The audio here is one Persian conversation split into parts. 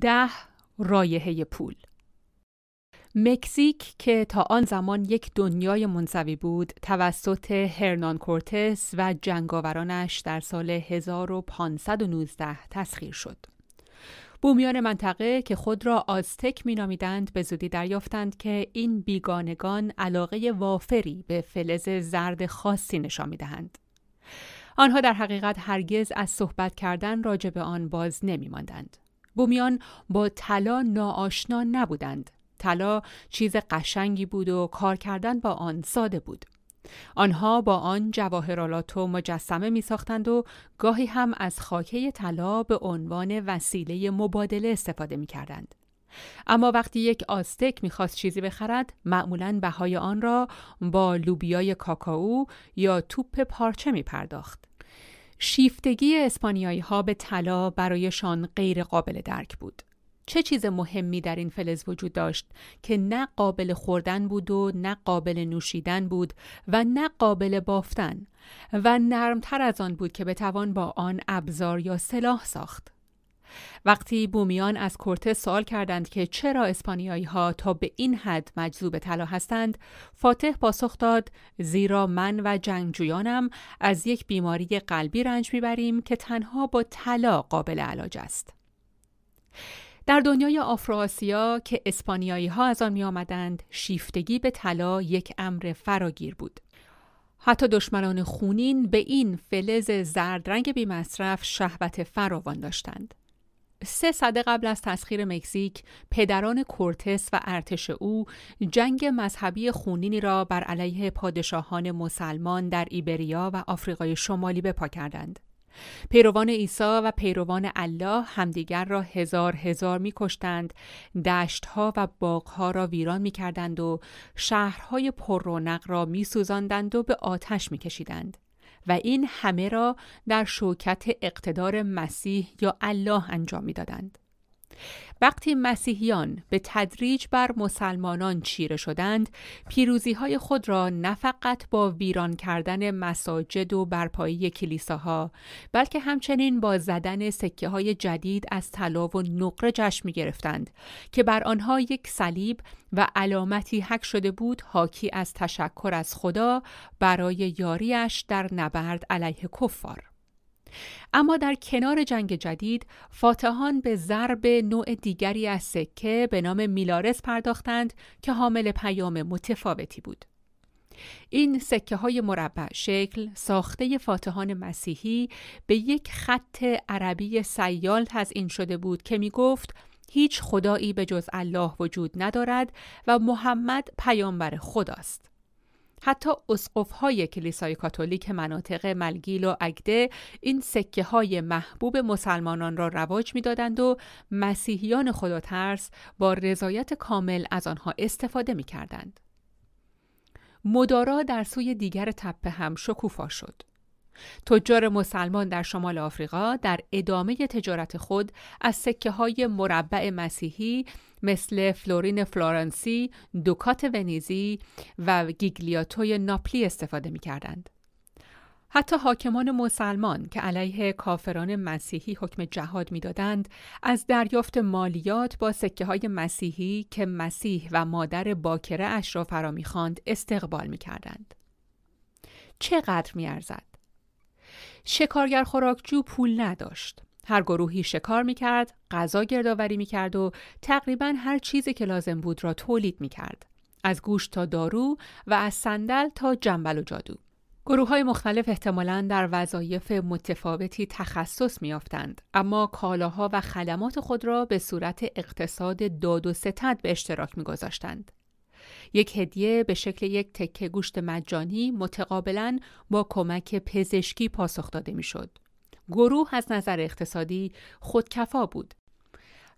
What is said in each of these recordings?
ده رایحه پول مکزیک که تا آن زمان یک دنیای منزوی بود توسط هرنان کورتس و جنگاورانش در سال 1519 تسخیر شد. بومیان منطقه که خود را آزتک مینامیدند به زودی دریافتند که این بیگانگان علاقه وافری به فلز زرد خاصی نشان می‌دهند. آنها در حقیقت هرگز از صحبت کردن راجع به آن باز نمی ماندند. بومیان با طلا ناآشنا نبودند. طلا چیز قشنگی بود و کار کردن با آن ساده بود. آنها با آن جواهرالات و مجسمه می ساختند و گاهی هم از خاکه طلا به عنوان وسیله مبادله استفاده می کردند. اما وقتی یک آستک می‌خواست چیزی بخرد معمولا بهای آن را با لوبیای کاکائو یا توپ پارچه می پرداخت. شیفتگی اسپانیایی ها به طلا برایشان غیر قابل درک بود. چه چیز مهمی در این فلز وجود داشت که نه قابل خوردن بود و نه قابل نوشیدن بود و نه قابل بافتن و نرمتر از آن بود که بتوان با آن ابزار یا سلاح ساخت. وقتی بومیان از کورتس سوال کردند که چرا اسپانیایی ها تا به این حد مجذوب طلا هستند فاتح پاسخ داد زیرا من و جنگجویانم از یک بیماری قلبی رنج می‌بریم که تنها با طلا قابل علاج است. در دنیای آفراسیا که اسپانیایی ها از آن می آمدند شیفتگی به طلا یک امر فراگیر بود. حتی دشمنان خونین به این فلز زردرنگ بی مصرف شهوت فراوان داشتند. سه صده قبل از تسخیر مکزیک پدران کورتس و ارتش او جنگ مذهبی خونینی را بر علیه پادشاهان مسلمان در ایبریا و آفریقای شمالی بپا کردند. پیروان عیسی و پیروان الله همدیگر را هزار هزار می کشتند، دشتها و باغها را ویران می کردند و شهرهای پر رونق را می سوزاندند و به آتش می کشیدند. و این همه را در شوکت اقتدار مسیح یا الله انجام می‌دادند. وقتی مسیحیان به تدریج بر مسلمانان چیره شدند پیروزی های خود را نه فقط با ویران کردن مساجد و برپایی کلیساها بلکه همچنین با زدن سکه های جدید از طلا و نقره جشن می گرفتند که بر آنها یک صلیب و علامتی حک شده بود حاکی از تشکر از خدا برای یاریش در نبرد علیه کفار. اما در کنار جنگ جدید فاتحان به ضرب نوع دیگری از سکه به نام میلارس پرداختند که حامل پیام متفاوتی بود. این سکه های مربع شکل ساخته فاتحان مسیحی به یک خط عربی سیال تزئین شده بود که می گفت هیچ خدایی به جز الله وجود ندارد و محمد پیامبر خداست. حتی های کلیسای کاتولیک مناطق ملگیل و اگده این سکه های محبوب مسلمانان را رواج می‌دادند و مسیحیان خدا ترس با رضایت کامل از آنها استفاده می کردند. مدارا در سوی دیگر تپه هم شکوفا شد. تجار مسلمان در شمال آفریقا در ادامه تجارت خود از سکه های مربع مسیحی مثل فلورین فلورنسی، دوکات ونیزی و گیگلیاتوی ناپلی استفاده می کردند. حتی حاکمان مسلمان که علیه کافران مسیحی حکم جهاد می‌دادند از دریافت مالیات با سکه های مسیحی که مسیح و مادر باکره اش را فرا می‌خواند استقبال می‌کردند. چقدر میارزد؟ شکارگر خوراکجو پول نداشت. هر گروهی شکار می‌کرد، غذا گردآوری می‌کرد و تقریبا هر چیزی که لازم بود را تولید می‌کرد. از گوشت تا دارو و از صندل تا جنبل و جادو. گروه های مختلف احتمالا در وظایف متفاوتی تخصص میافتند اما کالاها و خدمات خود را به صورت اقتصاد داد و ستد به اشتراک میگذاشتند. یک هدیه به شکل یک تکه گوشت مجانی متقابلا با کمک پزشکی پاسخ داده می‌شد. گروه از نظر اقتصادی خودکفا بود.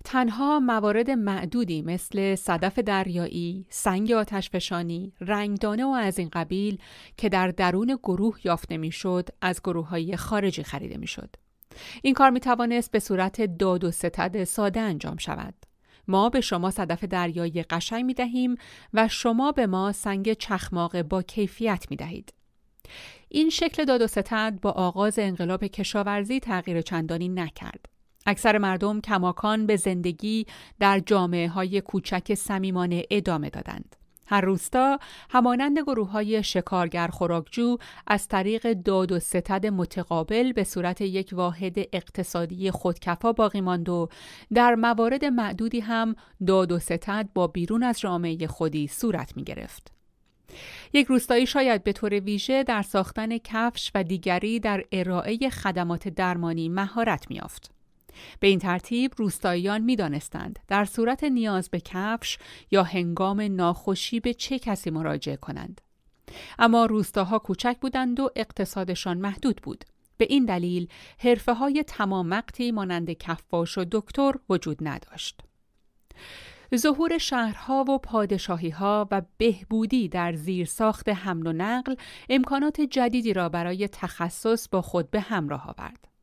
تنها موارد معدودی مثل صدف دریایی، سنگ آتشفشانی، رنگدانه و از این قبیل که در درون گروه یافته می‌شد از گروه های خارجی خریده می‌شد. این کار می توانست به صورت داد و ستد ساده انجام شود. ما به شما صدف دریایی قشنگ می دهیم و شما به ما سنگ چخماق با کیفیت می دهید. این شکل داد و ستد با آغاز انقلاب کشاورزی تغییر چندانی نکرد. اکثر مردم کماکان به زندگی در جامعه های کوچک سمیمانه ادامه دادند. هر روستا همانند گروه های شکارگر خوراکجو از طریق داد و ستد متقابل به صورت یک واحد اقتصادی خودکفا باقی ماند و در موارد معدودی هم داد و ستد با بیرون از جامعه خودی صورت می گرفت. یک روستایی شاید به طور ویژه در ساختن کفش و دیگری در ارائه خدمات درمانی مهارت میافت. به این ترتیب روستاییان می دانستند در صورت نیاز به کفش یا هنگام ناخوشی به چه کسی مراجعه کنند. اما روستاها کوچک بودند و اقتصادشان محدود بود. به این دلیل حرفه های تمام وقتی مانند کفاش و دکتر وجود نداشت. ظهور شهرها و پادشاهی ها و بهبودی در زیر ساخت حمل و نقل امکانات جدیدی را برای تخصص با خود به همراه آورد.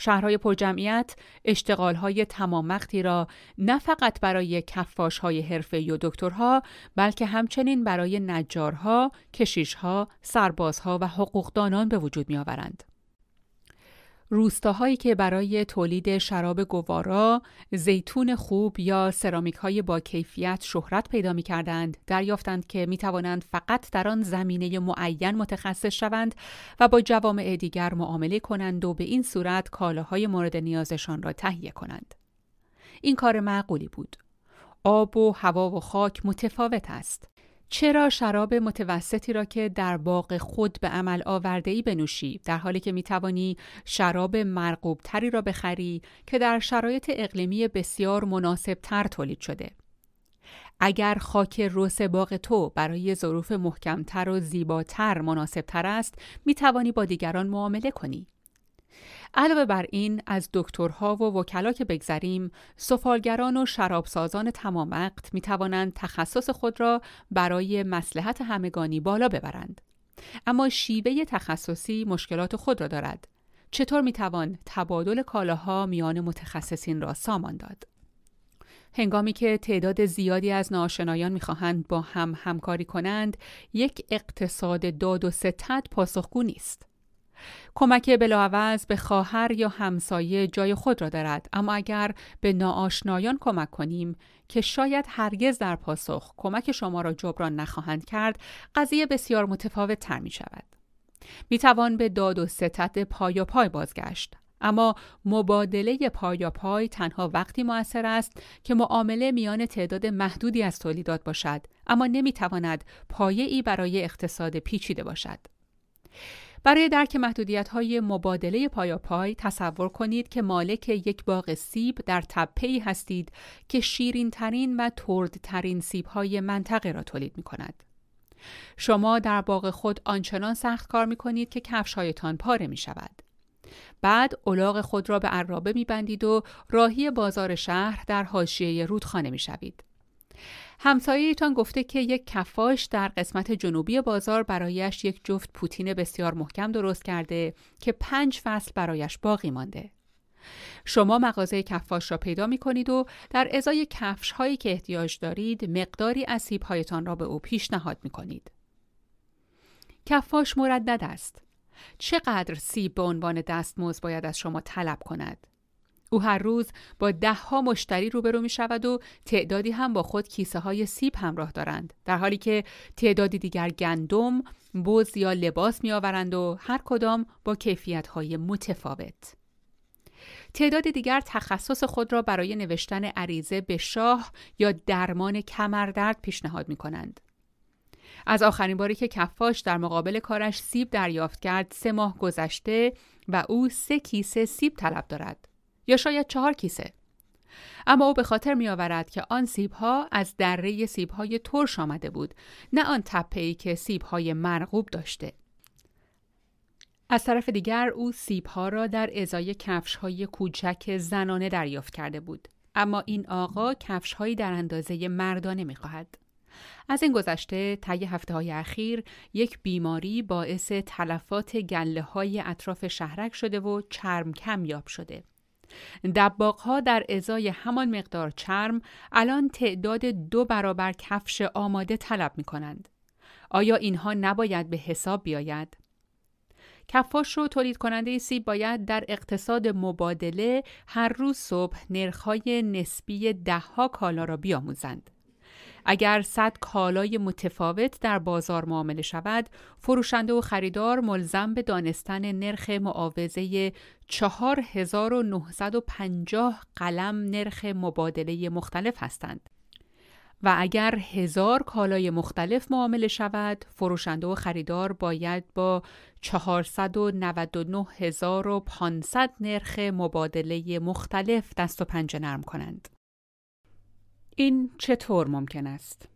شهرهای پرجمعیت اشتغالهای تمام وقتی را نه فقط برای کفاشهای حرفه و دکترها بلکه همچنین برای نجارها، کشیشها، سربازها و حقوقدانان به وجود می آورند. روستاهایی که برای تولید شراب گوارا، زیتون خوب یا سرامیک های با کیفیت شهرت پیدا می کردند، دریافتند که می توانند فقط در آن زمینه معین متخصص شوند و با جوامع دیگر معامله کنند و به این صورت کالاهای مورد نیازشان را تهیه کنند. این کار معقولی بود. آب و هوا و خاک متفاوت است. چرا شراب متوسطی را که در باغ خود به عمل آورده ای بنوشی؟ در حالی که می توانی شراب مرقوب تری را بخری که در شرایط اقلیمی بسیار مناسب تر تولید شده. اگر خاک روس باغ تو برای ظروف محکمتر و زیباتر مناسب تر است می توانی با دیگران معامله کنی. علاوه بر این از دکترها و وکلا که بگذریم سفالگران و شرابسازان تمام وقت می توانند تخصص خود را برای مسلحت همگانی بالا ببرند. اما شیوه تخصصی مشکلات خود را دارد. چطور می توان تبادل کالاها میان متخصصین را سامان داد؟ هنگامی که تعداد زیادی از ناشنایان می‌خواهند با هم همکاری کنند یک اقتصاد داد و ستد پاسخگو نیست. کمک بلاعوض به خواهر یا همسایه جای خود را دارد. اما اگر به ناآشنایان کمک کنیم که شاید هرگز در پاسخ کمک شما را جبران نخواهند کرد قضیه بسیار متفاوت تر می شود. می توان به داد و ستت پای و پای بازگشت. اما مبادله پای پای تنها وقتی موثر است که معامله میان تعداد محدودی از تولیدات باشد اما نمی تواند پایه ای برای اقتصاد پیچیده باشد. برای درک محدودیت های مبادله پای تصور کنید که مالک یک باغ سیب در تپه هستید که شیرین ترین و ترد ترین سیب های منطقه را تولید می کند. شما در باغ خود آنچنان سخت کار می کنید که کفش هایتان پاره می شود. بعد اولاغ خود را به عرابه می بندید و راهی بازار شهر در حاشیه رودخانه می شوید. همسایهتان گفته که یک کفاش در قسمت جنوبی بازار برایش یک جفت پوتین بسیار محکم درست کرده که پنج فصل برایش باقی مانده. شما مغازه کفاش را پیدا می کنید و در ازای کفش هایی که احتیاج دارید مقداری از هایتان را به او پیشنهاد می کنید. کفاش مردد است. چقدر سیب به عنوان دستمزد باید از شما طلب کند؟ او هر روز با دهها مشتری روبرو می شود و تعدادی هم با خود کیسه های سیب همراه دارند در حالی که تعدادی دیگر گندم، بز یا لباس می آورند و هر کدام با کیفیت های متفاوت. تعداد دیگر تخصص خود را برای نوشتن عریضه به شاه یا درمان کمردرد پیشنهاد می کنند. از آخرین باری که کفاش در مقابل کارش سیب دریافت کرد سه ماه گذشته و او سه کیسه سیب طلب دارد. یا شاید چهار کیسه. اما او به خاطر می آورد که آن سیب ها از دره سیب های ترش آمده بود نه آن تپه ای که سیب های مرغوب داشته. از طرف دیگر او سیب ها را در ازای کفش های کوچک زنانه دریافت کرده بود. اما این آقا کفش هایی در اندازه مردانه می خواهد. از این گذشته طی هفته های اخیر یک بیماری باعث تلفات گله های اطراف شهرک شده و چرم کم یاب شده. ها در ازای همان مقدار چرم الان تعداد دو برابر کفش آماده طلب می کنند. آیا اینها نباید به حساب بیاید؟ کفاش و تولید کننده سیب باید در اقتصاد مبادله هر روز صبح نرخهای نسبی دهها کالا را بیاموزند. اگر صد کالای متفاوت در بازار معامله شود، فروشنده و خریدار ملزم به دانستن نرخ معاوضه 4950 قلم نرخ مبادله مختلف هستند. و اگر هزار کالای مختلف معامله شود، فروشنده و خریدار باید با 499500 نرخ مبادله مختلف دست و پنجه نرم کنند. این چطور ممکن است؟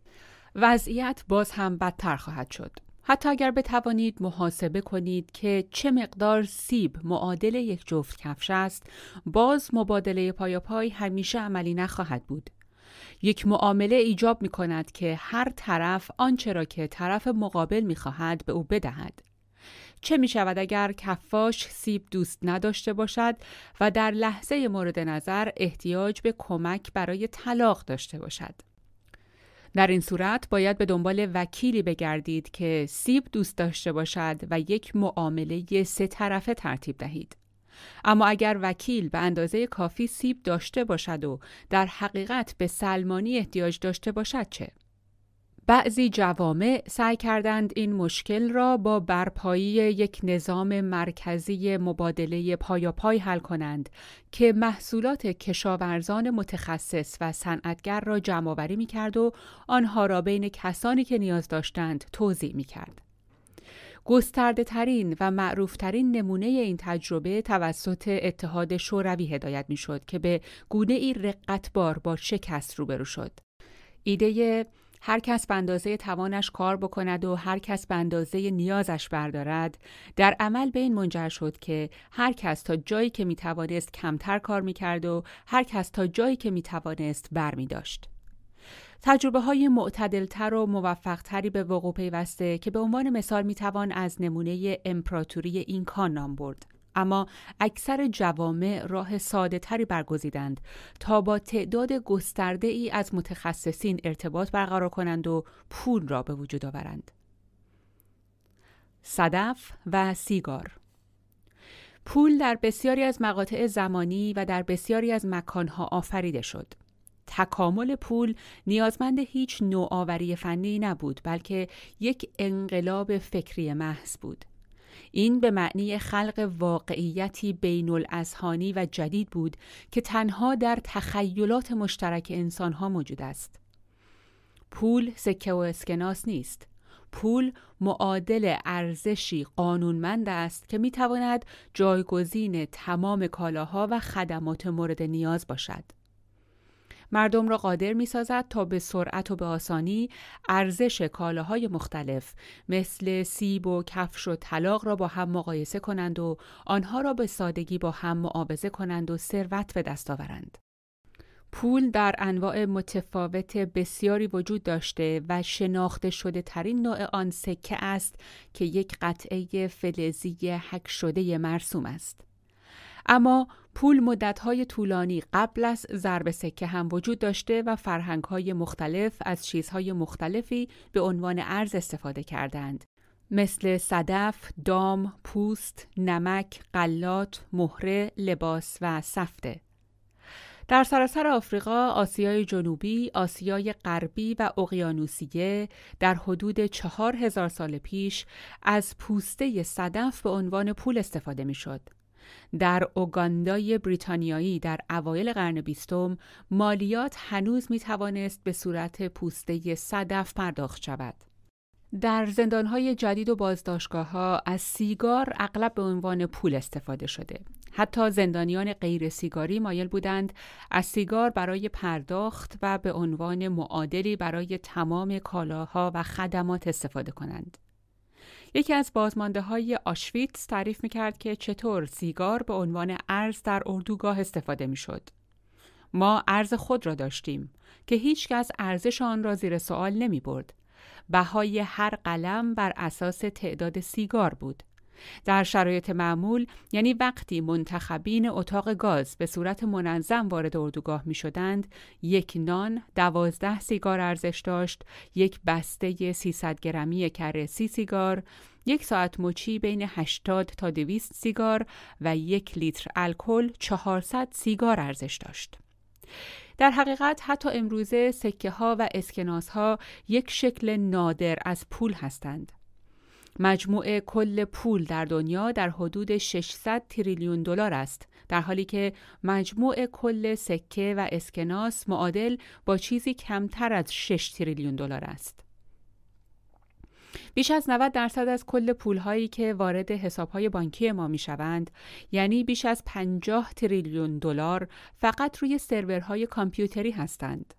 وضعیت باز هم بدتر خواهد شد. حتی اگر بتوانید محاسبه کنید که چه مقدار سیب معادل یک جفت کفش است، باز مبادله پای همیشه عملی نخواهد بود. یک معامله ایجاب می کند که هر طرف آنچه را که طرف مقابل می خواهد به او بدهد. چه می شود اگر کفاش سیب دوست نداشته باشد و در لحظه مورد نظر احتیاج به کمک برای طلاق داشته باشد؟ در این صورت باید به دنبال وکیلی بگردید که سیب دوست داشته باشد و یک معامله سه طرفه ترتیب دهید. اما اگر وکیل به اندازه کافی سیب داشته باشد و در حقیقت به سلمانی احتیاج داشته باشد چه؟ بعضی جوامع سعی کردند این مشکل را با برپایی یک نظام مرکزی مبادله پای حل کنند که محصولات کشاورزان متخصص و صنعتگر را جمعآوری می کرد و آنها را بین کسانی که نیاز داشتند توضیح می کرد. گسترده ترین و معروف ترین نمونه این تجربه توسط اتحاد شوروی هدایت می شد که به گونه ای رقتبار با شکست روبرو شد. ایده هر کس به اندازه توانش کار بکند و هر کس به اندازه نیازش بردارد در عمل به این منجر شد که هر کس تا جایی که می توانست کمتر کار می کرد و هر کس تا جایی که می توانست بر می داشت. تجربه های معتدلتر و موفقتری به وقوع پیوسته که به عنوان مثال می توان از نمونه امپراتوری اینکا نام برد. اما اکثر جوامع راه ساده تری برگزیدند تا با تعداد گسترده ای از متخصصین ارتباط برقرار کنند و پول را به وجود آورند. صدف و سیگار پول در بسیاری از مقاطع زمانی و در بسیاری از مکانها آفریده شد. تکامل پول نیازمند هیچ نوآوری فنی نبود بلکه یک انقلاب فکری محض بود. این به معنی خلق واقعیتی بین الازهانی و جدید بود که تنها در تخیلات مشترک انسانها موجود است. پول سکه و اسکناس نیست. پول معادل ارزشی قانونمند است که می تواند جایگزین تمام کالاها و خدمات مورد نیاز باشد. مردم را قادر می سازد تا به سرعت و به آسانی ارزش کالاهای مختلف مثل سیب و کفش و طلاق را با هم مقایسه کنند و آنها را به سادگی با هم معاوضه کنند و ثروت به دست آورند. پول در انواع متفاوت بسیاری وجود داشته و شناخته شده ترین نوع آن سکه است که یک قطعه فلزی حک شده مرسوم است. اما پول مدتهای طولانی قبل از ضرب سکه هم وجود داشته و فرهنگهای مختلف از چیزهای مختلفی به عنوان ارز استفاده کردند. مثل صدف، دام، پوست، نمک، قلات، مهره، لباس و سفته. در سراسر آفریقا، آسیای جنوبی، آسیای غربی و اقیانوسیه در حدود چهار هزار سال پیش از پوسته صدف به عنوان پول استفاده می‌شد. در اوگاندای بریتانیایی در اوایل قرن بیستم مالیات هنوز می توانست به صورت پوسته صدف پرداخت شود. در زندانهای جدید و بازداشتگاه ها از سیگار اغلب به عنوان پول استفاده شده. حتی زندانیان غیر سیگاری مایل بودند از سیگار برای پرداخت و به عنوان معادلی برای تمام کالاها و خدمات استفاده کنند. یکی از بازمانده های آشویتس تعریف می کرد که چطور سیگار به عنوان ارز در اردوگاه استفاده می شد. ما ارز خود را داشتیم که هیچکس ارزش آن را زیر سوال نمی برد. بهای هر قلم بر اساس تعداد سیگار بود. در شرایط معمول یعنی وقتی منتخبین اتاق گاز به صورت منظم وارد اردوگاه می شدند یک نان دوازده سیگار ارزش داشت یک بسته 300 گرمی کره سی سیگار یک ساعت مچی بین 80 تا 200 سیگار و یک لیتر الکل 400 سیگار ارزش داشت. در حقیقت حتی امروزه سکه ها و اسکناس ها یک شکل نادر از پول هستند. مجموع کل پول در دنیا در حدود 600 تریلیون دلار است در حالی که مجموع کل سکه و اسکناس معادل با چیزی کمتر از 6 تریلیون دلار است. بیش از 90 درصد از کل پولهایی که وارد حسابهای بانکی ما می شوند یعنی بیش از 50 تریلیون دلار فقط روی سرورهای کامپیوتری هستند.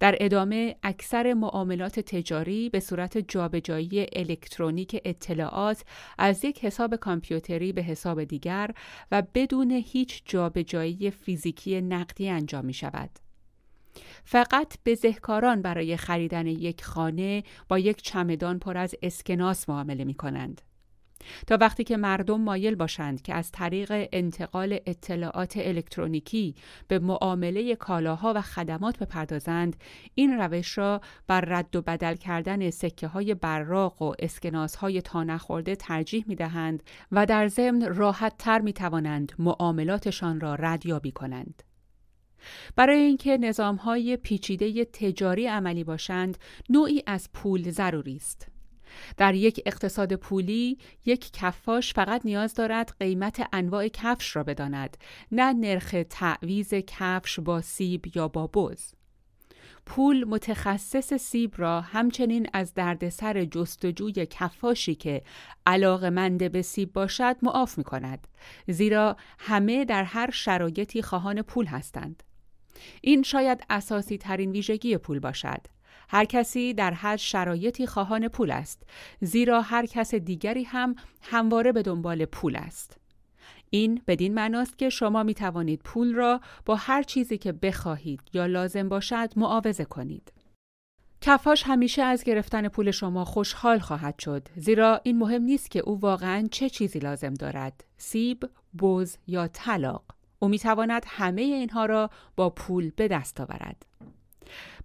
در ادامه اکثر معاملات تجاری به صورت جابجایی الکترونیک اطلاعات از یک حساب کامپیوتری به حساب دیگر و بدون هیچ جابجایی فیزیکی نقدی انجام می شود. فقط بزهکاران برای خریدن یک خانه با یک چمدان پر از اسکناس معامله می کنند. تا وقتی که مردم مایل باشند که از طریق انتقال اطلاعات الکترونیکی به معامله کالاها و خدمات بپردازند این روش را بر رد و بدل کردن سکه های براق و اسکناس های تا نخورده ترجیح می دهند و در ضمن راحت تر می توانند معاملاتشان را ردیابی کنند. برای اینکه نظام های پیچیده تجاری عملی باشند نوعی از پول ضروری است در یک اقتصاد پولی یک کفاش فقط نیاز دارد قیمت انواع کفش را بداند نه نرخ تعویز کفش با سیب یا با بز. پول متخصص سیب را همچنین از دردسر جستجوی کفاشی که علاقمند به سیب باشد معاف می کند زیرا همه در هر شرایطی خواهان پول هستند. این شاید اساسی ترین ویژگی پول باشد. هر کسی در هر شرایطی خواهان پول است زیرا هر کس دیگری هم همواره به دنبال پول است. این بدین معناست که شما می توانید پول را با هر چیزی که بخواهید یا لازم باشد معاوضه کنید. کفاش همیشه از گرفتن پول شما خوشحال خواهد شد زیرا این مهم نیست که او واقعا چه چیزی لازم دارد سیب، بز یا طلاق. او می تواند همه اینها را با پول به دست آورد.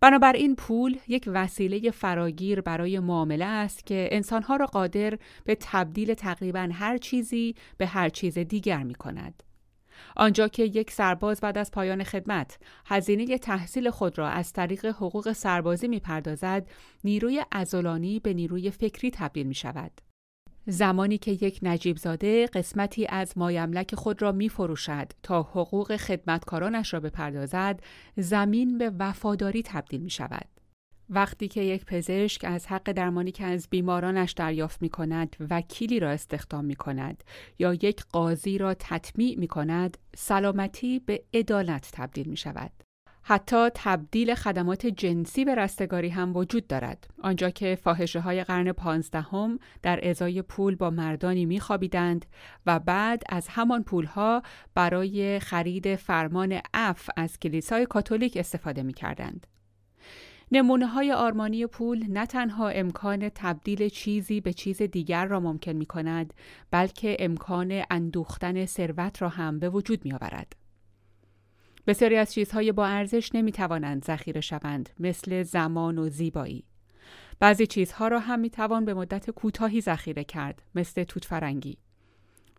بنابراین پول یک وسیله فراگیر برای معامله است که انسانها را قادر به تبدیل تقریبا هر چیزی به هر چیز دیگر می کند. آنجا که یک سرباز بعد از پایان خدمت هزینه تحصیل خود را از طریق حقوق سربازی می پردازد، نیروی ازولانی به نیروی فکری تبدیل می شود. زمانی که یک نجیب زاده قسمتی از مایملک خود را می فروشد تا حقوق خدمتکارانش را بپردازد زمین به وفاداری تبدیل می شود. وقتی که یک پزشک از حق درمانی که از بیمارانش دریافت می کند وکیلی را استخدام می کند یا یک قاضی را تطمیع می کند سلامتی به عدالت تبدیل می شود. حتی تبدیل خدمات جنسی به رستگاری هم وجود دارد آنجا که فاحشه های قرن پانزدهم در ازای پول با مردانی میخوابیدند و بعد از همان پولها برای خرید فرمان اف از کلیسای کاتولیک استفاده می کردند. نمونه های آرمانی پول نه تنها امکان تبدیل چیزی به چیز دیگر را ممکن می کند بلکه امکان اندوختن ثروت را هم به وجود می آورد. بسیاری از چیزهای با ارزش نمی توانند ذخیره شوند مثل زمان و زیبایی. بعضی چیزها را هم می توان به مدت کوتاهی ذخیره کرد مثل توت فرنگی.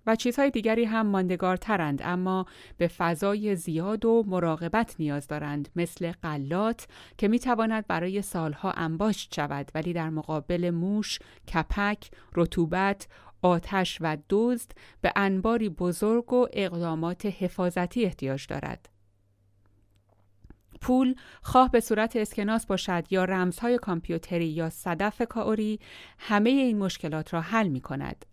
و چیزهای دیگری هم ماندگارترند اما به فضای زیاد و مراقبت نیاز دارند مثل قلات که می تواند برای سالها انباشت شود ولی در مقابل موش، کپک، رطوبت، آتش و دزد به انباری بزرگ و اقدامات حفاظتی احتیاج دارد. پول خواه به صورت اسکناس باشد یا رمزهای کامپیوتری یا صدف کاوری همه این مشکلات را حل می کند.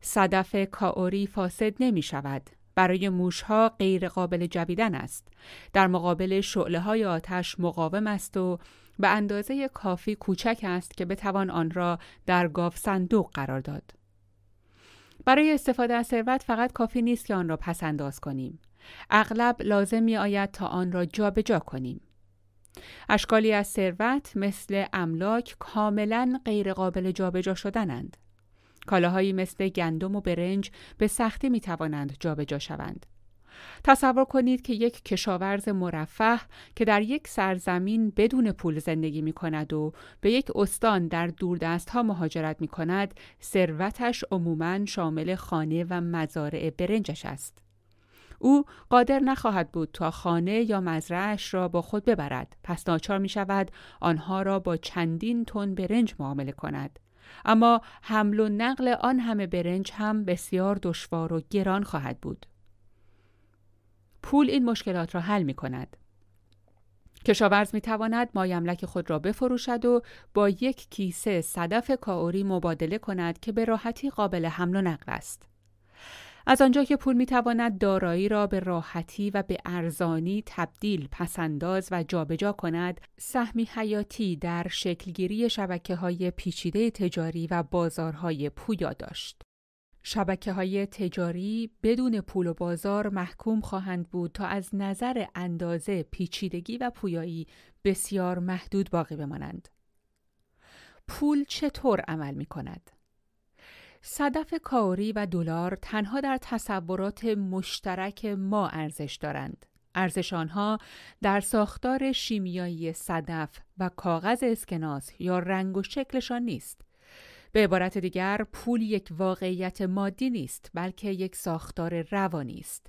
صدف کاوری فاسد نمی شود. برای موشها غیر قابل جویدن است. در مقابل شعله های آتش مقاوم است و به اندازه کافی کوچک است که بتوان آن را در گاف صندوق قرار داد. برای استفاده از ثروت فقط کافی نیست که آن را پس انداز کنیم. اغلب لازم می آید تا آن را جابجا جا کنیم. اشکالی از ثروت مثل املاک کاملا غیرقابل جابجا شدنند. کالاهایی مثل گندم و برنج به سختی می توانند جابجا شوند. تصور کنید که یک کشاورز مرفه که در یک سرزمین بدون پول زندگی می کند و به یک استان در دوردست ها مهاجرت می کند ثروتش عموماً شامل خانه و مزارع برنجش است. او قادر نخواهد بود تا خانه یا مزرعش را با خود ببرد. پس ناچار می شود آنها را با چندین تن برنج معامله کند. اما حمل و نقل آن همه برنج هم بسیار دشوار و گران خواهد بود. پول این مشکلات را حل می کند کشاورز می تواند مایملک خود را بفروشد و با یک کیسه صدف کاوری مبادله کند که به راحتی قابل حمل و نقل است. از آنجا که پول می تواند دارایی را به راحتی و به ارزانی تبدیل، پسنداز و جابجا کند، سهمی حیاتی در شکلگیری شبکه های پیچیده تجاری و بازارهای پویا داشت. شبکه های تجاری بدون پول و بازار محکوم خواهند بود تا از نظر اندازه، پیچیدگی و پویایی بسیار محدود باقی بمانند. پول چطور عمل می کند؟ صدف کاری و دلار تنها در تصورات مشترک ما ارزش دارند. ارزش آنها در ساختار شیمیایی صدف و کاغذ اسکناس یا رنگ و شکلشان نیست. به عبارت دیگر پول یک واقعیت مادی نیست بلکه یک ساختار روانی است.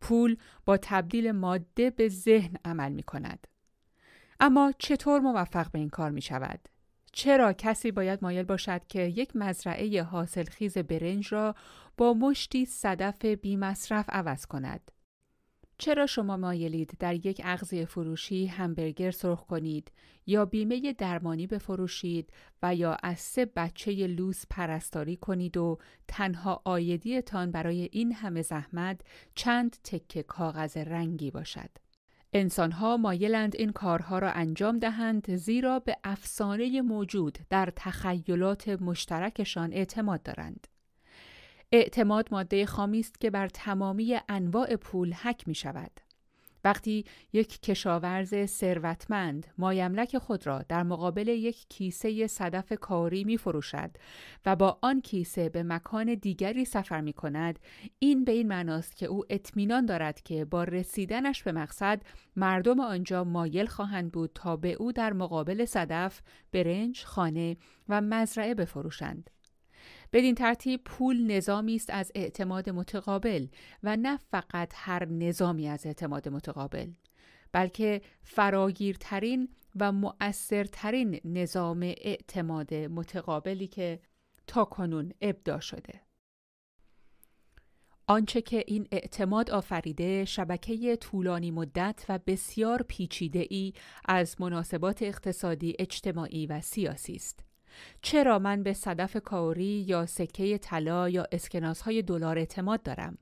پول با تبدیل ماده به ذهن عمل می کند. اما چطور موفق به این کار می شود؟ چرا کسی باید مایل باشد که یک مزرعه حاصلخیز برنج را با مشتی صدف بی مصرف عوض کند؟ چرا شما مایلید در یک اغذیه فروشی همبرگر سرخ کنید یا بیمه درمانی بفروشید و یا از سه بچه لوس پرستاری کنید و تنها آیدیتان برای این همه زحمت چند تکه کاغذ رنگی باشد؟ انسانها مایلند این کارها را انجام دهند زیرا به افسانه موجود در تخیلات مشترکشان اعتماد دارند. اعتماد ماده خامی است که بر تمامی انواع پول حک می شود. وقتی یک کشاورز ثروتمند مایملک خود را در مقابل یک کیسه صدف کاری می فروشد و با آن کیسه به مکان دیگری سفر می کند این به این معناست که او اطمینان دارد که با رسیدنش به مقصد مردم آنجا مایل خواهند بود تا به او در مقابل صدف برنج خانه و مزرعه بفروشند. بدین ترتیب پول نظامی است از اعتماد متقابل و نه فقط هر نظامی از اعتماد متقابل بلکه فراگیرترین و مؤثرترین نظام اعتماد متقابلی که تا کنون ابدا شده آنچه که این اعتماد آفریده شبکه طولانی مدت و بسیار پیچیده ای از مناسبات اقتصادی، اجتماعی و سیاسی است. چرا من به صدف کاری یا سکه طلا یا اسکناس های دلار اعتماد دارم؟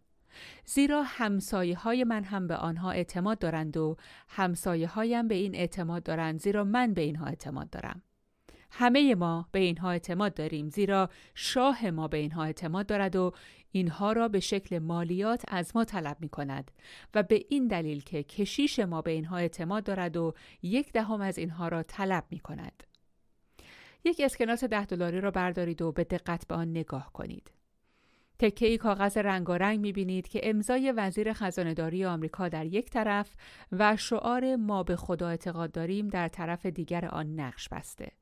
زیرا همسایه های من هم به آنها اعتماد دارند و همسایه هایم به این اعتماد دارند زیرا من به اینها اعتماد دارم. همه ما به اینها اعتماد داریم زیرا شاه ما به اینها اعتماد دارد و اینها را به شکل مالیات از ما طلب می کند و به این دلیل که کشیش ما به اینها اعتماد دارد و یک دهم از اینها را طلب می کند. یک اسکناس ده دلاری را بردارید و به دقت به آن نگاه کنید. تکه ای کاغذ رنگارنگ می بینید که امضای وزیر خزانهداری آمریکا در یک طرف و شعار ما به خدا اعتقاد داریم در طرف دیگر آن نقش بسته.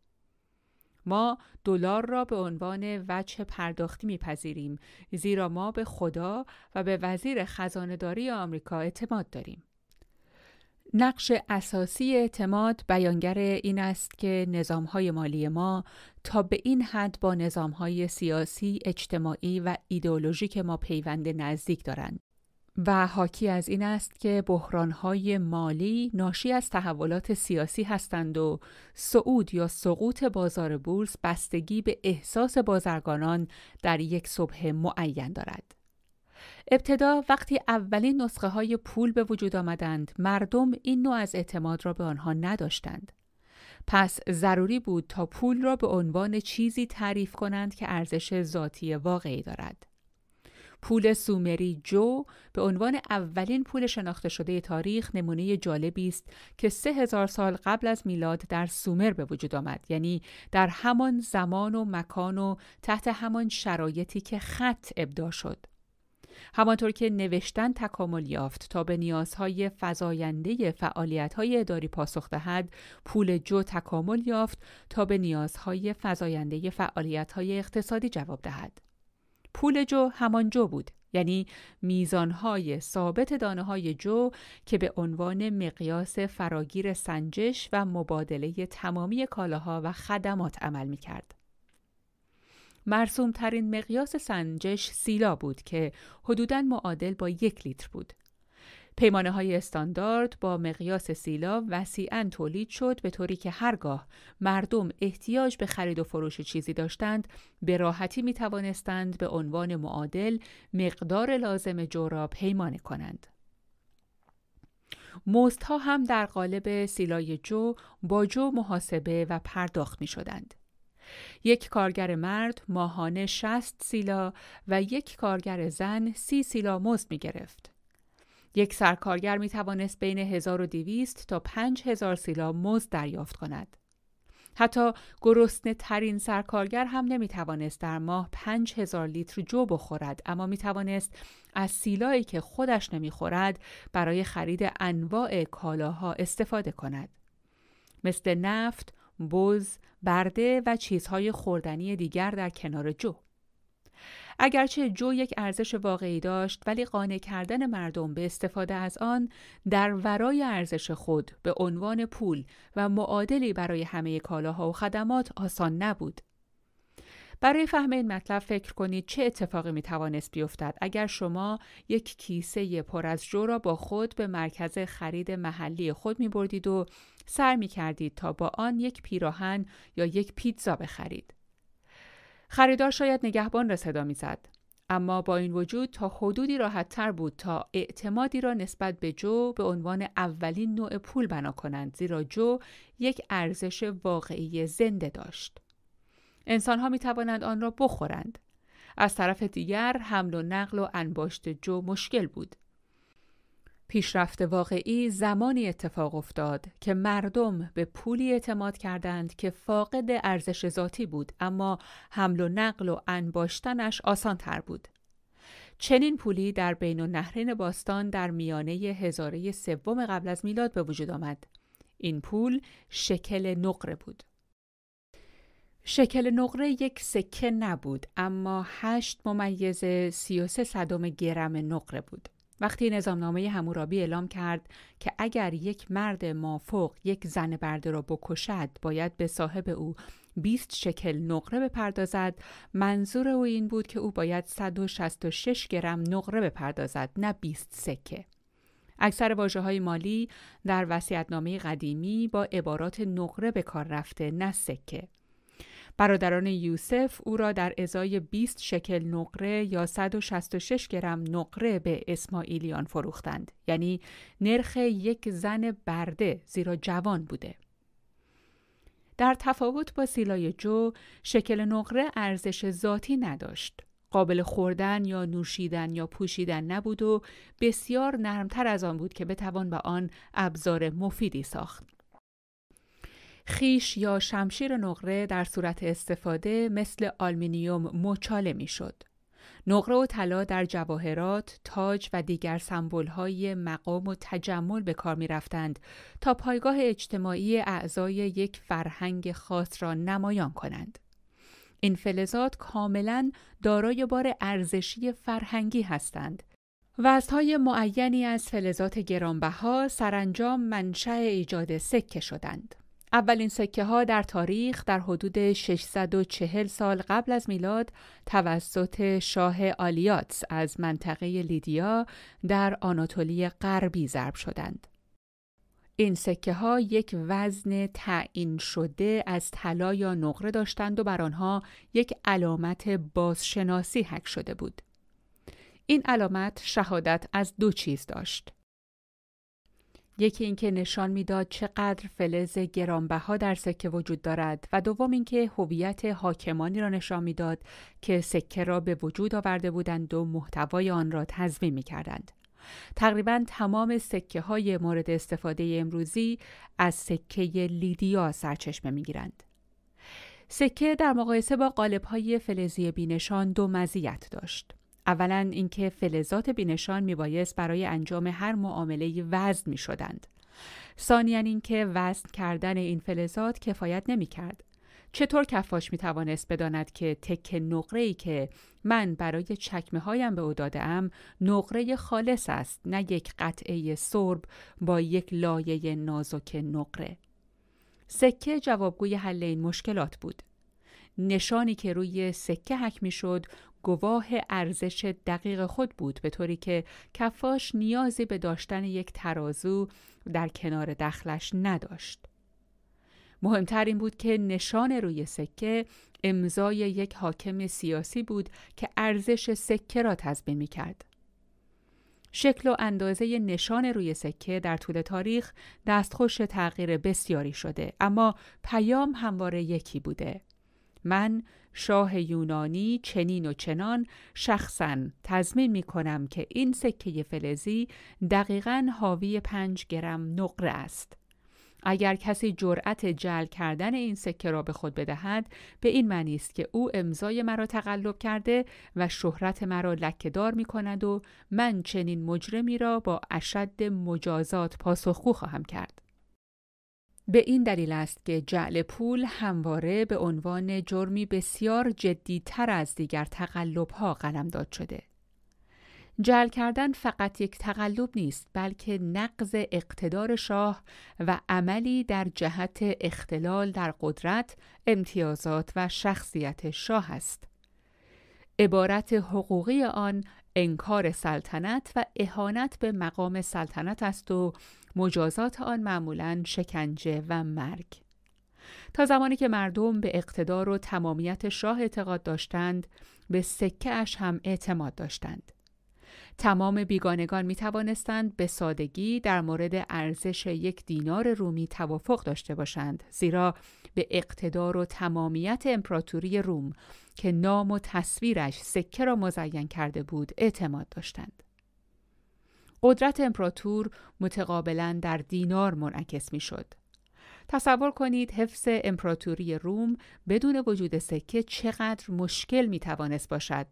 ما دلار را به عنوان وجه پرداختی میپذیریم زیرا ما به خدا و به وزیر خزانهداری آمریکا اعتماد داریم. نقش اساسی اعتماد بیانگر این است که نظامهای مالی ما تا به این حد با نظامهای سیاسی، اجتماعی و ایدئولوژیک ما پیوند نزدیک دارند. و حاکی از این است که بحرانهای مالی ناشی از تحولات سیاسی هستند و صعود یا سقوط بازار بورس بستگی به احساس بازرگانان در یک صبح معین دارد. ابتدا وقتی اولین نسخه های پول به وجود آمدند مردم این نوع از اعتماد را به آنها نداشتند. پس ضروری بود تا پول را به عنوان چیزی تعریف کنند که ارزش ذاتی واقعی دارد. پول سومری جو به عنوان اولین پول شناخته شده تاریخ نمونه جالبی است که سه هزار سال قبل از میلاد در سومر به وجود آمد یعنی در همان زمان و مکان و تحت همان شرایطی که خط ابدا شد. همانطور که نوشتن تکامل یافت تا به نیازهای فزاینده فعالیت‌های اداری پاسخ دهد، پول جو تکامل یافت تا به نیازهای فزاینده فعالیت‌های اقتصادی جواب دهد. پول جو همان جو بود یعنی میزانهای ثابت دانه های جو که به عنوان مقیاس فراگیر سنجش و مبادله تمامی کالاها و خدمات عمل می کرد. مرسوم ترین مقیاس سنجش سیلا بود که حدوداً معادل با یک لیتر بود. پیمانه های استاندارد با مقیاس سیلا وسیعا تولید شد به طوری که هرگاه مردم احتیاج به خرید و فروش چیزی داشتند به راحتی می توانستند به عنوان معادل مقدار لازم جو را پیمانه کنند. مست ها هم در قالب سیلای جو با جو محاسبه و پرداخت می شدند. یک کارگر مرد ماهانه 60 سیلا و یک کارگر زن 30 سیلا مزد می گرفت. یک سرکارگر می توانست بین 1200 تا 5000 سیلا مزد دریافت کند. حتی گرسنه ترین سرکارگر هم نمی توانست در ماه 5000 لیتر جو بخورد اما می توانست از سیلایی که خودش نمی خورد برای خرید انواع کالاها استفاده کند. مثل نفت، بز، برده و چیزهای خوردنی دیگر در کنار جو. اگرچه جو یک ارزش واقعی داشت ولی قانع کردن مردم به استفاده از آن در ورای ارزش خود به عنوان پول و معادلی برای همه کالاها و خدمات آسان نبود. برای فهم این مطلب فکر کنید چه اتفاقی می توانست بیفتد اگر شما یک کیسه پر از جو را با خود به مرکز خرید محلی خود می بردید و سر می کردید تا با آن یک پیراهن یا یک پیتزا بخرید. خریدار شاید نگهبان را صدا می‌زد اما با این وجود تا حدودی راحت تر بود تا اعتمادی را نسبت به جو به عنوان اولین نوع پول بنا کنند زیرا جو یک ارزش واقعی زنده داشت. انسان ها می توانند آن را بخورند. از طرف دیگر حمل و نقل و انباشت جو مشکل بود. پیشرفت واقعی زمانی اتفاق افتاد که مردم به پولی اعتماد کردند که فاقد ارزش ذاتی بود اما حمل و نقل و انباشتنش آسان تر بود. چنین پولی در بین و نهرین باستان در میانه هزاره سوم قبل از میلاد به وجود آمد. این پول شکل نقره بود. شکل نقره یک سکه نبود اما هشت ممیز سی و سه صدم گرم نقره بود. وقتی نظامنامه همورابی اعلام کرد که اگر یک مرد مافوق یک زن برده را بکشد باید به صاحب او 20 شکل نقره بپردازد. منظور او این بود که او باید 166 گرم نقره بپردازد نه 20 سکه. اکثر واجه های مالی در وسیعتنامه قدیمی با عبارات نقره به کار رفته نه سکه. برادران یوسف او را در ازای 20 شکل نقره یا 166 گرم نقره به اسماعیلیان فروختند. یعنی نرخ یک زن برده زیرا جوان بوده. در تفاوت با سیلای جو شکل نقره ارزش ذاتی نداشت. قابل خوردن یا نوشیدن یا پوشیدن نبود و بسیار نرمتر از آن بود که بتوان به آن ابزار مفیدی ساخت. خیش یا شمشیر نقره در صورت استفاده مثل آلمینیوم مچاله می‌شد. نقره و طلا در جواهرات، تاج و دیگر های مقام و تجمل به کار می رفتند تا پایگاه اجتماعی اعضای یک فرهنگ خاص را نمایان کنند. این فلزات کاملا دارای بار ارزشی فرهنگی هستند. وزنهای معینی از فلزات گرانبها سرانجام منشأ ایجاد سکه شدند. اولین سکه ها در تاریخ در حدود 640 سال قبل از میلاد توسط شاه آلیاتس از منطقه لیدیا در آناتولی غربی ضرب شدند. این سکه ها یک وزن تعیین شده از طلا یا نقره داشتند و بر آنها یک علامت بازشناسی حک شده بود. این علامت شهادت از دو چیز داشت. یکی اینکه نشان می‌داد چقدر فلز گرانبها در سکه وجود دارد و دوم اینکه هویت حاکمانی را نشان می‌داد که سکه را به وجود آورده بودند و محتوای آن را تضمین می کردند. تقریبا تمام سکه های مورد استفاده امروزی از سکه لیدیا سرچشمه می گیرند. سکه در مقایسه با قالب های فلزی بینشان دو مزیت داشت. اولا اینکه فلزات بینشان میبایست برای انجام هر معامله وزن می شدند. ثانیا اینکه وزن کردن این فلزات کفایت نمی کرد. چطور کفاش می توانست بداند که تک نقره ای که من برای چکمه هایم به او داده ام نقره خالص است نه یک قطعه سرب با یک لایه نازک نقره سکه جوابگوی حل این مشکلات بود نشانی که روی سکه حک می شد گواه ارزش دقیق خود بود به طوری که کفاش نیازی به داشتن یک ترازو در کنار دخلش نداشت. مهمتر این بود که نشان روی سکه امضای یک حاکم سیاسی بود که ارزش سکه را تضمین می کرد. شکل و اندازه نشان روی سکه در طول تاریخ دستخوش تغییر بسیاری شده اما پیام همواره یکی بوده من شاه یونانی چنین و چنان شخصا تضمین می کنم که این سکه فلزی دقیقا حاوی پنج گرم نقره است. اگر کسی جرأت جل کردن این سکه را به خود بدهد به این معنی است که او امضای مرا تقلب کرده و شهرت مرا لکهدار می کند و من چنین مجرمی را با اشد مجازات پاسخگو خواهم کرد به این دلیل است که جعل پول همواره به عنوان جرمی بسیار جدیتر از دیگر تقلبها قلمداد شده. جعل کردن فقط یک تقلب نیست بلکه نقض اقتدار شاه و عملی در جهت اختلال در قدرت، امتیازات و شخصیت شاه است. عبارت حقوقی آن انکار سلطنت و اهانت به مقام سلطنت است و مجازات آن معمولا شکنجه و مرگ. تا زمانی که مردم به اقتدار و تمامیت شاه اعتقاد داشتند به سکه اش هم اعتماد داشتند. تمام بیگانگان می توانستند به سادگی در مورد ارزش یک دینار رومی توافق داشته باشند زیرا به اقتدار و تمامیت امپراتوری روم که نام و تصویرش سکه را مزین کرده بود اعتماد داشتند. قدرت امپراتور متقابلا در دینار منعکس می شد. تصور کنید حفظ امپراتوری روم بدون وجود سکه چقدر مشکل می توانست باشد.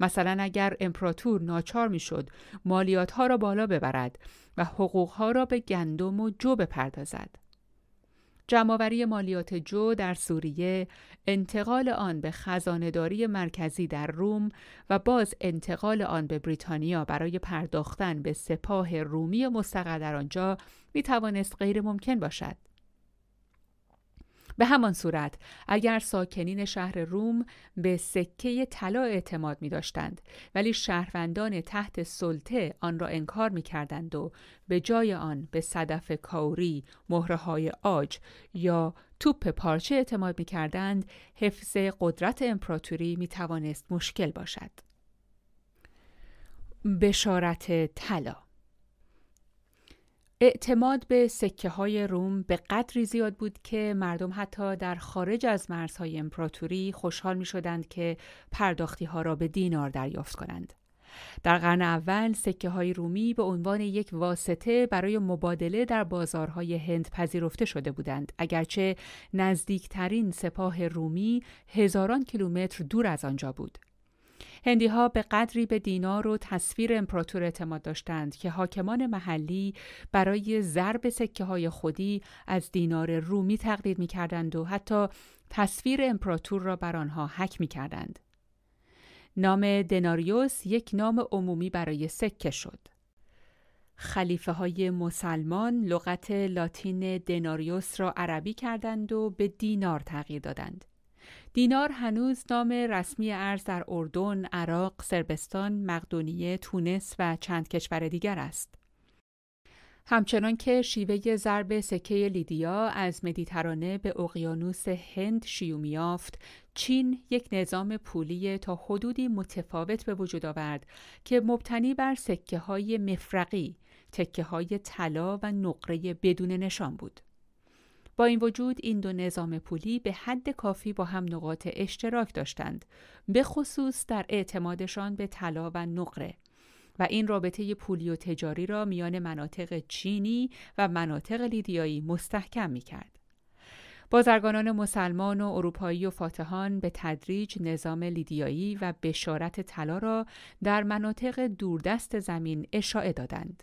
مثلا اگر امپراتور ناچار می شد مالیات ها را بالا ببرد و حقوق ها را به گندم و جو بپردازد. جمعآوری مالیات جو در سوریه، انتقال آن به خزانهداری مرکزی در روم و باز انتقال آن به بریتانیا برای پرداختن به سپاه رومی مستقر در آنجا می توانست غیر ممکن باشد. به همان صورت اگر ساکنین شهر روم به سکه طلا اعتماد می داشتند ولی شهروندان تحت سلطه آن را انکار می کردند و به جای آن به صدف کاوری، مهره های آج یا توپ پارچه اعتماد می کردند حفظ قدرت امپراتوری می توانست مشکل باشد. بشارت طلا اعتماد به سکه های روم به قدری زیاد بود که مردم حتی در خارج از مرزهای امپراتوری خوشحال می شدند که پرداختی ها را به دینار دریافت کنند. در قرن اول سکه های رومی به عنوان یک واسطه برای مبادله در بازارهای هند پذیرفته شده بودند اگرچه نزدیکترین سپاه رومی هزاران کیلومتر دور از آنجا بود هندی ها به قدری به دینار و تصویر امپراتور اعتماد داشتند که حاکمان محلی برای ضرب سکه های خودی از دینار رومی تقلید می کردند و حتی تصویر امپراتور را بر آنها حک می کردند. نام دناریوس یک نام عمومی برای سکه شد. خلیفه های مسلمان لغت لاتین دناریوس را عربی کردند و به دینار تغییر دادند. دینار هنوز نام رسمی ارز در اردن، عراق، سربستان، مقدونیه، تونس و چند کشور دیگر است. همچنان که شیوه ضرب سکه لیدیا از مدیترانه به اقیانوس هند شیوع یافت، چین یک نظام پولی تا حدودی متفاوت به وجود آورد که مبتنی بر سکه های مفرقی، تکه های طلا و نقره بدون نشان بود. با این وجود این دو نظام پولی به حد کافی با هم نقاط اشتراک داشتند به خصوص در اعتمادشان به طلا و نقره و این رابطه پولی و تجاری را میان مناطق چینی و مناطق لیدیایی مستحکم می کرد. بازرگانان مسلمان و اروپایی و فاتحان به تدریج نظام لیدیایی و بشارت طلا را در مناطق دوردست زمین اشاعه دادند.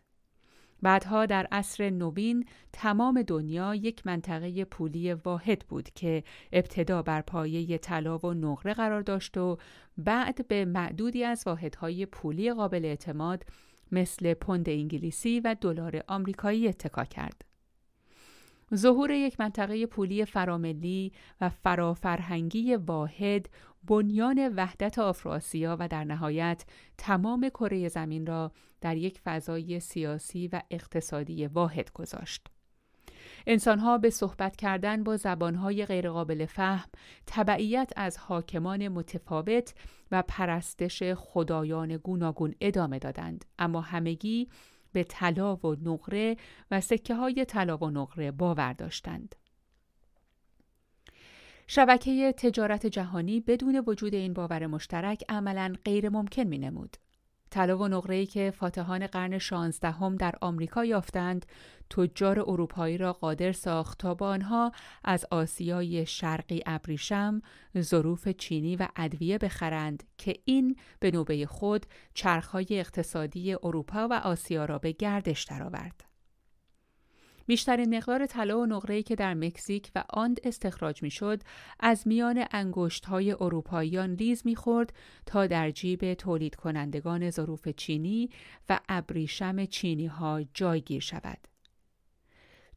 بعدها در عصر نوین تمام دنیا یک منطقه پولی واحد بود که ابتدا بر پایه طلا و نقره قرار داشت و بعد به معدودی از واحدهای پولی قابل اعتماد مثل پوند انگلیسی و دلار آمریکایی اتکا کرد. ظهور یک منطقه پولی فراملی و فرافرهنگی واحد بنیان وحدت آفراسیا و در نهایت تمام کره زمین را در یک فضای سیاسی و اقتصادی واحد گذاشت. انسانها به صحبت کردن با زبانهای غیرقابل فهم، تبعیت از حاکمان متفاوت و پرستش خدایان گوناگون ادامه دادند اما همگی به طلا و نقره و سکه های طلا و نقره باور داشتند. شبکه تجارت جهانی بدون وجود این باور مشترک عملا غیر ممکن می نمود. طلا و نقره‌ای که فاتحان قرن شانزدهم در آمریکا یافتند تجار اروپایی را قادر ساخت تا با آنها از آسیای شرقی ابریشم ظروف چینی و ادویه بخرند که این به نوبه خود چرخهای اقتصادی اروپا و آسیا را به گردش درآورد بیشترین مقدار طلا و نقره‌ای که در مکزیک و آند استخراج می‌شد از میان های اروپاییان لیز می‌خورد تا در جیب تولید کنندگان ظروف چینی و ابریشم چینی ها جایگیر شود.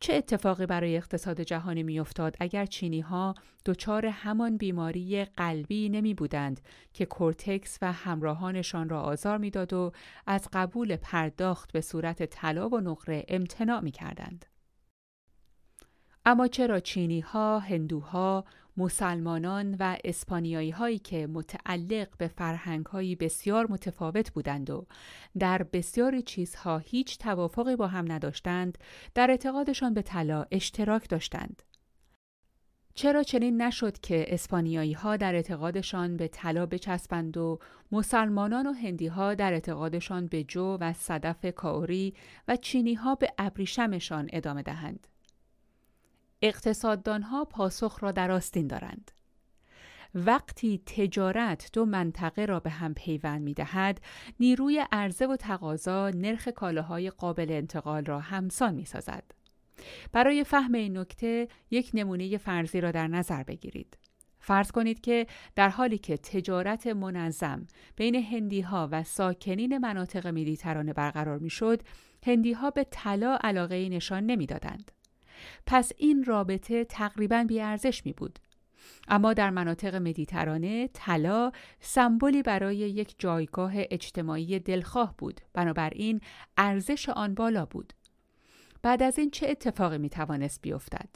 چه اتفاقی برای اقتصاد جهانی میافتاد اگر چینی ها دچار همان بیماری قلبی نمی بودند که کورتکس و همراهانشان را آزار می‌داد و از قبول پرداخت به صورت طلا و نقره امتناع می کردند. اما چرا چینی ها، هندوها، مسلمانان و اسپانیایی هایی که متعلق به فرهنگ هایی بسیار متفاوت بودند و در بسیاری چیزها هیچ توافقی با هم نداشتند در اعتقادشان به طلا اشتراک داشتند. چرا چنین نشد که اسپانیایی ها در اعتقادشان به طلا بچسبند و مسلمانان و هندی ها در اعتقادشان به جو و صدف کاوری و چینی ها به ابریشمشان ادامه دهند؟ اقتصاددانها پاسخ را در آستین دارند. وقتی تجارت دو منطقه را به هم پیوند می دهد، نیروی عرضه و تقاضا نرخ کالاهای قابل انتقال را همسان می سازد. برای فهم این نکته یک نمونه فرضی را در نظر بگیرید. فرض کنید که در حالی که تجارت منظم بین هندی ها و ساکنین مناطق مدیترانه برقرار می شد، هندی ها به طلا علاقه نشان نمی‌دادند. پس این رابطه تقریبا بیارزش می بود. اما در مناطق مدیترانه طلا سمبولی برای یک جایگاه اجتماعی دلخواه بود. بنابراین ارزش آن بالا بود. بعد از این چه اتفاقی می توانست بیفتد؟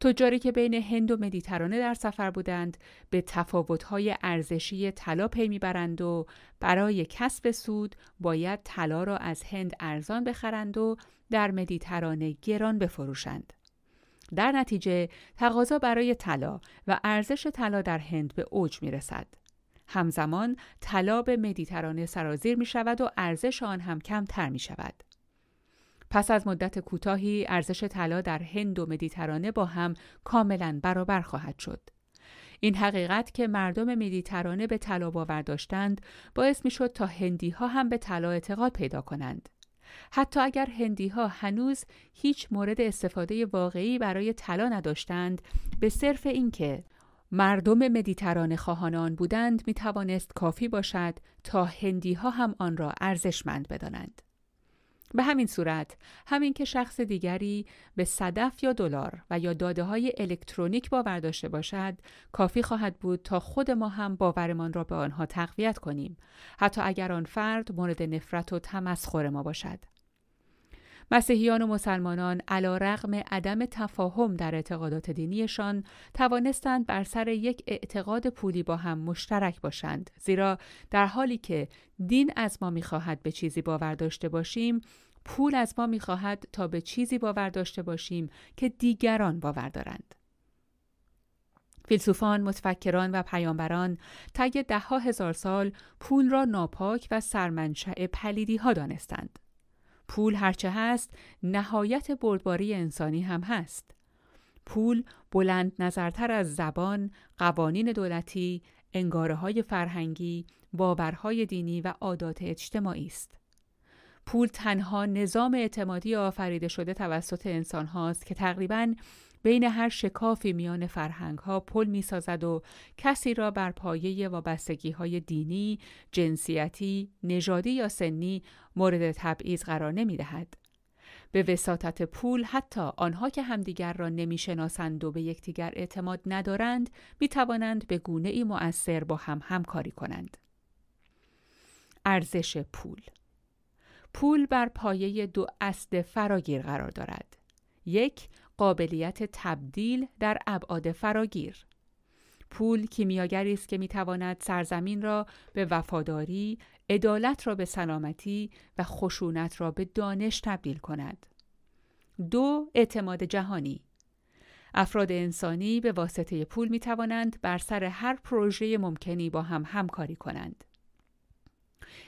تجاری که بین هند و مدیترانه در سفر بودند به تفاوت‌های ارزشی طلا پی می‌برند و برای کسب سود باید طلا را از هند ارزان بخرند و در مدیترانه گران بفروشند. در نتیجه تقاضا برای طلا و ارزش طلا در هند به اوج می رسد. همزمان طلا به مدیترانه سرازیر می شود و ارزش آن هم کمتر می شود. پس از مدت کوتاهی ارزش طلا در هند و مدیترانه با هم کاملا برابر خواهد شد. این حقیقت که مردم مدیترانه به طلا باور داشتند باعث می شد تا هندی ها هم به طلا اعتقاد پیدا کنند. حتی اگر هندی ها هنوز هیچ مورد استفاده واقعی برای طلا نداشتند به صرف اینکه مردم مدیترانه خواهان بودند می توانست کافی باشد تا هندی ها هم آن را ارزشمند بدانند. به همین صورت. همین که شخص دیگری به صدف یا دلار و یا داده های الکترونیک باور داشته باشد کافی خواهد بود تا خود ما هم باورمان را به آنها تقویت کنیم. حتی اگر آن فرد مورد نفرت و تمسخر ما باشد. مسیحیان و مسلمانان علا رغم عدم تفاهم در اعتقادات دینیشان توانستند بر سر یک اعتقاد پولی با هم مشترک باشند زیرا در حالی که دین از ما می‌خواهد به چیزی باور داشته باشیم پول از ما می‌خواهد تا به چیزی باور داشته باشیم که دیگران باور دارند فیلسوفان، متفکران و پیامبران طی دهها هزار سال پول را ناپاک و سرمنشأ پلیدی ها دانستند. پول هرچه هست نهایت بردباری انسانی هم هست. پول بلند نظرتر از زبان، قوانین دولتی، انگاره های فرهنگی، باورهای دینی و عادات اجتماعی است. پول تنها نظام اعتمادی آفریده شده توسط انسان هاست که تقریبا بین هر شکافی میان فرهنگ ها پل می سازد و کسی را بر پایه وابستگی های دینی، جنسیتی، نژادی یا سنی مورد تبعیض قرار نمی دهد. به وساطت پول حتی آنها که همدیگر را نمی‌شناسند و به یکدیگر اعتماد ندارند می توانند به گونه ای مؤثر با هم همکاری کنند. ارزش پول پول بر پایه دو اصل فراگیر قرار دارد. یک قابلیت تبدیل در ابعاد فراگیر پول کیمیاگری است که می‌تواند سرزمین را به وفاداری، عدالت را به سلامتی و خشونت را به دانش تبدیل کند. دو اعتماد جهانی افراد انسانی به واسطه پول می توانند بر سر هر پروژه ممکنی با هم همکاری کنند.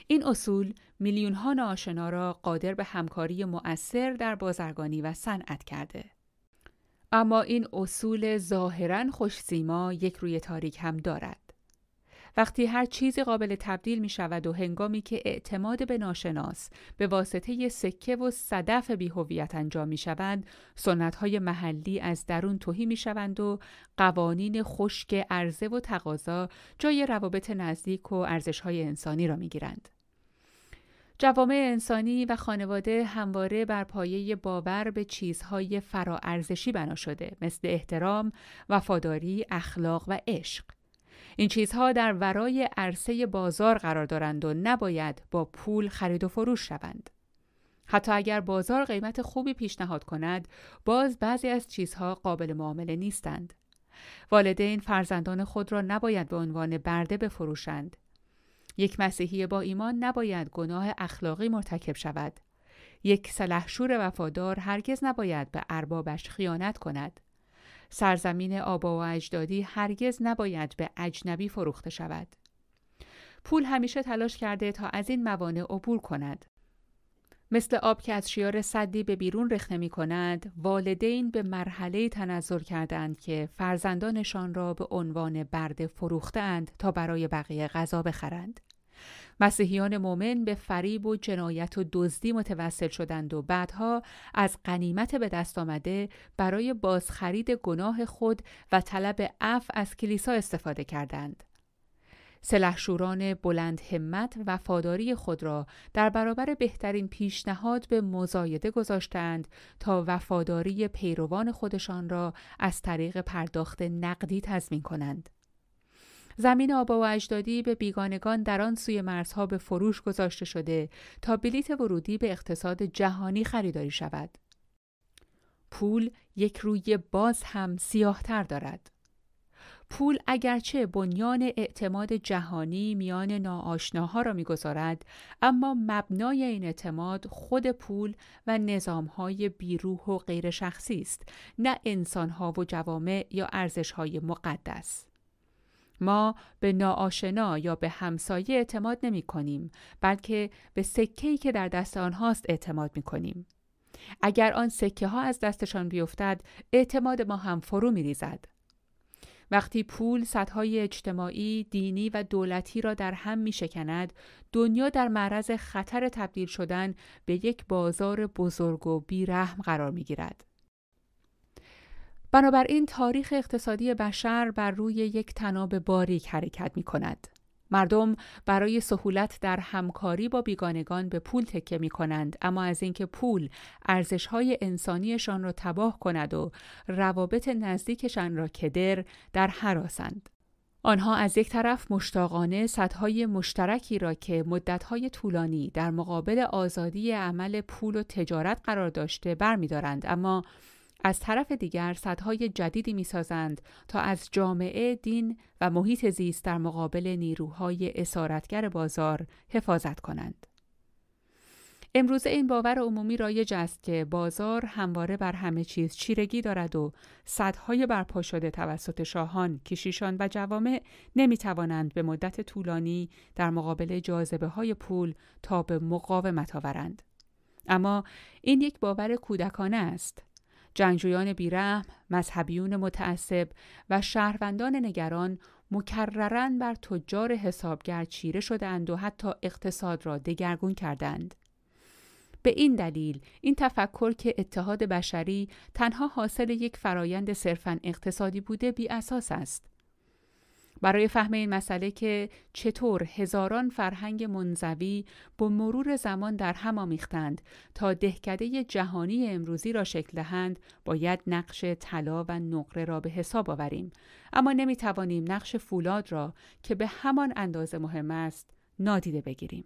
این اصول میلیون ها ناآشنا را قادر به همکاری مؤثر در بازرگانی و صنعت کرده. اما این اصول ظاهرا خوشسیما یک روی تاریک هم دارد. وقتی هر چیزی قابل تبدیل می شود و هنگامی که اعتماد به ناشناس به واسطه سکه و صدف بیهویت انجام می شوند، سنت های محلی از درون توهی می شوند و قوانین خشک عرضه و تقاضا جای روابط نزدیک و ارزش های انسانی را می گیرند. جوامع انسانی و خانواده همواره بر پایه باور به چیزهای فراارزشی بنا شده مثل احترام، وفاداری، اخلاق و عشق. این چیزها در ورای عرصه بازار قرار دارند و نباید با پول خرید و فروش شوند. حتی اگر بازار قیمت خوبی پیشنهاد کند، باز بعضی از چیزها قابل معامله نیستند. والدین فرزندان خود را نباید به عنوان برده بفروشند. یک مسیحی با ایمان نباید گناه اخلاقی مرتکب شود. یک سلحشور وفادار هرگز نباید به اربابش خیانت کند. سرزمین آبا و اجدادی هرگز نباید به اجنبی فروخته شود. پول همیشه تلاش کرده تا از این موانع عبور کند. مثل آب که از شیار صدی به بیرون رخنه می کند، والدین به مرحله تنظر کردند که فرزندانشان را به عنوان برده فروختند تا برای بقیه غذا بخرند. مسیحیان مؤمن به فریب و جنایت و دزدی متوسل شدند و بعدها از قنیمت به دست آمده برای بازخرید گناه خود و طلب عفو از کلیسا استفاده کردند. سلحشوران بلند همت وفاداری خود را در برابر بهترین پیشنهاد به مزایده گذاشتند تا وفاداری پیروان خودشان را از طریق پرداخت نقدی تضمین کنند. زمین آبا و اجدادی به بیگانگان در آن سوی مرزها به فروش گذاشته شده تا بلیت ورودی به اقتصاد جهانی خریداری شود. پول یک روی باز هم سیاهتر دارد. پول اگرچه بنیان اعتماد جهانی میان ناآشناها را می‌گذارد اما مبنای این اعتماد خود پول و نظامهای بیروح و غیر شخصی است نه انسانها و جوامع یا ارزشهای مقدس ما به ناآشنا یا به همسایه اعتماد نمی کنیم بلکه به سکه‌ای که در دست آنهاست اعتماد می کنیم. اگر آن سکه ها از دستشان بیفتد اعتماد ما هم فرو می ریزد. وقتی پول سطحهای اجتماعی، دینی و دولتی را در هم می شکند، دنیا در معرض خطر تبدیل شدن به یک بازار بزرگ و بیرحم قرار می گیرد. بنابراین تاریخ اقتصادی بشر بر روی یک تناب باریک حرکت می کند. مردم برای سهولت در همکاری با بیگانگان به پول تکه می کنند اما از اینکه پول ارزشهای انسانیشان را تباه کند و روابط نزدیکشان را کدر در حراسند. آنها از یک طرف مشتاقانه سطحهای مشترکی را که مدتهای طولانی در مقابل آزادی عمل پول و تجارت قرار داشته برمیدارند اما از طرف دیگر صدهای جدیدی می‌سازند تا از جامعه، دین و محیط زیست در مقابل نیروهای اسارتگر بازار حفاظت کنند. امروزه این باور عمومی رایج است که بازار همواره بر همه چیز چیرگی دارد و صدهای برپا شده توسط شاهان، کشیشان و جوامع نمی توانند به مدت طولانی در مقابل جاذبه های پول تا به مقاومت آورند. اما این یک باور کودکانه است جنگجویان بیرحم، مذهبیون متعصب و شهروندان نگران مکررن بر تجار حسابگر چیره شدند و حتی اقتصاد را دگرگون کردند. به این دلیل این تفکر که اتحاد بشری تنها حاصل یک فرایند صرفا اقتصادی بوده بی اساس است. برای فهم این مسئله که چطور هزاران فرهنگ منزوی با مرور زمان در هم آمیختند تا دهکده جهانی امروزی را شکل دهند باید نقش طلا و نقره را به حساب آوریم. اما نمی توانیم نقش فولاد را که به همان اندازه مهم است نادیده بگیریم.